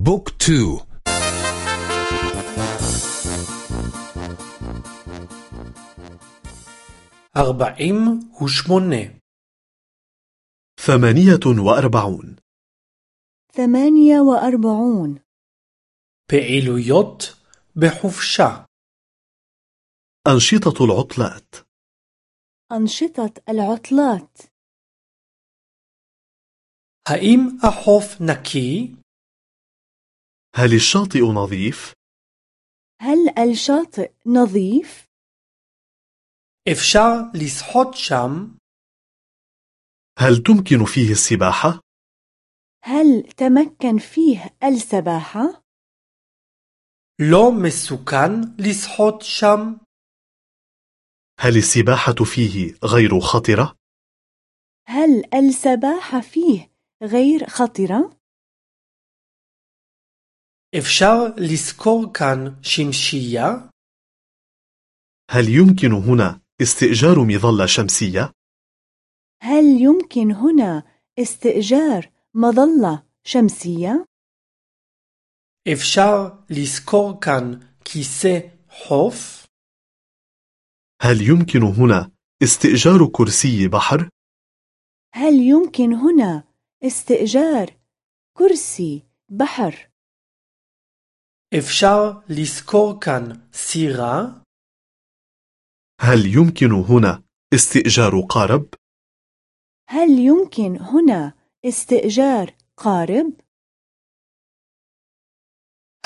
بوك تو أربعين وشمونة ثمانية وأربعون ثمانية وأربعون פעילויות בחופשה أنشطة العطلات أنشطة العطلات האם החוף נקי? هل الشاطئ نظيف؟ هل الشاطئ نظيف؟ אפשר לשחות שם? هل تمكن فيه السباحة؟ هل تمكن فيه السباحة؟ לא מסוכן לשחות שם? هل السباحة فيه غير خطرة؟ هل السباحة فيه غير خطرة؟ אפשר לשכור כאן שמשייה? هل يمكن هنا استئجار مظلة شمسية؟ هل يمكن هنا استئجار مظلة شمسية؟ אפשר לשכור כאן כיסא חוף? هل يمكن هنا استئجار كرسي بحر؟ هل يمكن هنا استئجار كرسي بحر؟ אפשר לשכור כאן סירה? هل يمكن هنا استئجار قارب؟ هل يمكن هنا استئجار قارب؟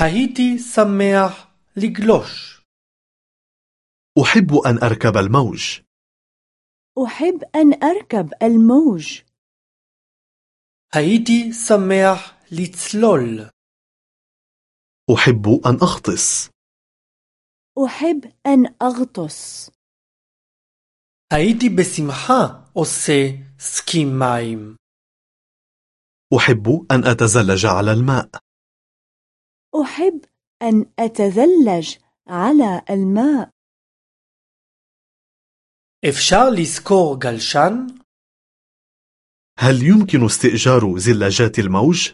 הייתי שמח לגלוש. أحب أن أركب الموج أحب أن أركب الموج הייתי שמח לצלול. أحب أن أغطس أحب أن أغطس הייתי בשמחה עושה סקי מים. أحب أن أتزلج على الماء أحب أن أتزلج على الماء אפשר לשכור גלשן? هل يمكن استئجار زلاجات الموج؟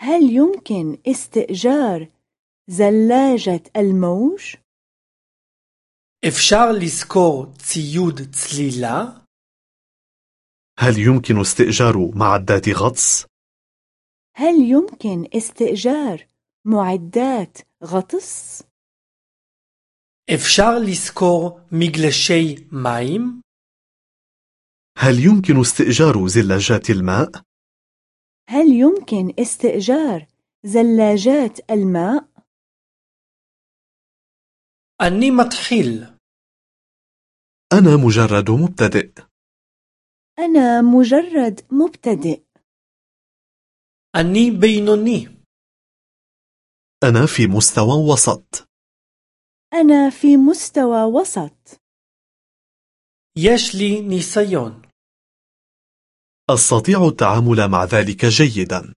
هل يمكن استئجار زلاجة الموج؟ אפשר לשכור ציוד צלילה? هل يمكن استئجار معدات غطس؟ هل يمكن استئجار معدات غطس؟ אפשר לשכור מגלשי מים? هل يمكن استئجار زلاجات الماء؟ هل يمكن استئجار زلاجات الماء؟ أني متخيل أنا مجرد مبتدئ. أنا مجرد مبتدئ. أني بينني أنا في مستوى وسط. أنا في مستوى وسط. يشلي نيسيون. أستطيع التعامل مع ذلك جيدا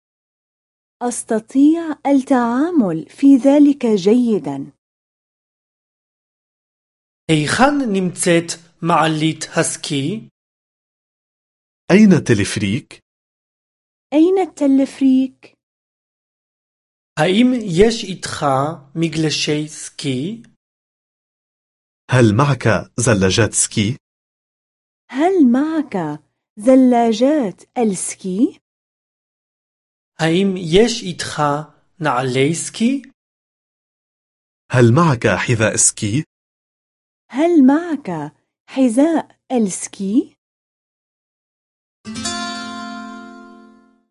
أستطيع التعامل في ذلك جيدا היכן נמצאת מעלית הסקי? أين التلفريك؟ أين التلفريك؟ האם יש איתך מגלשי סקי? هل معك زلاجات سكي؟ هل معك زلاجات السكي؟ האם יש איתך נעלי סקי? هل معك حذاء سكي؟ هل معك حذاء السكي؟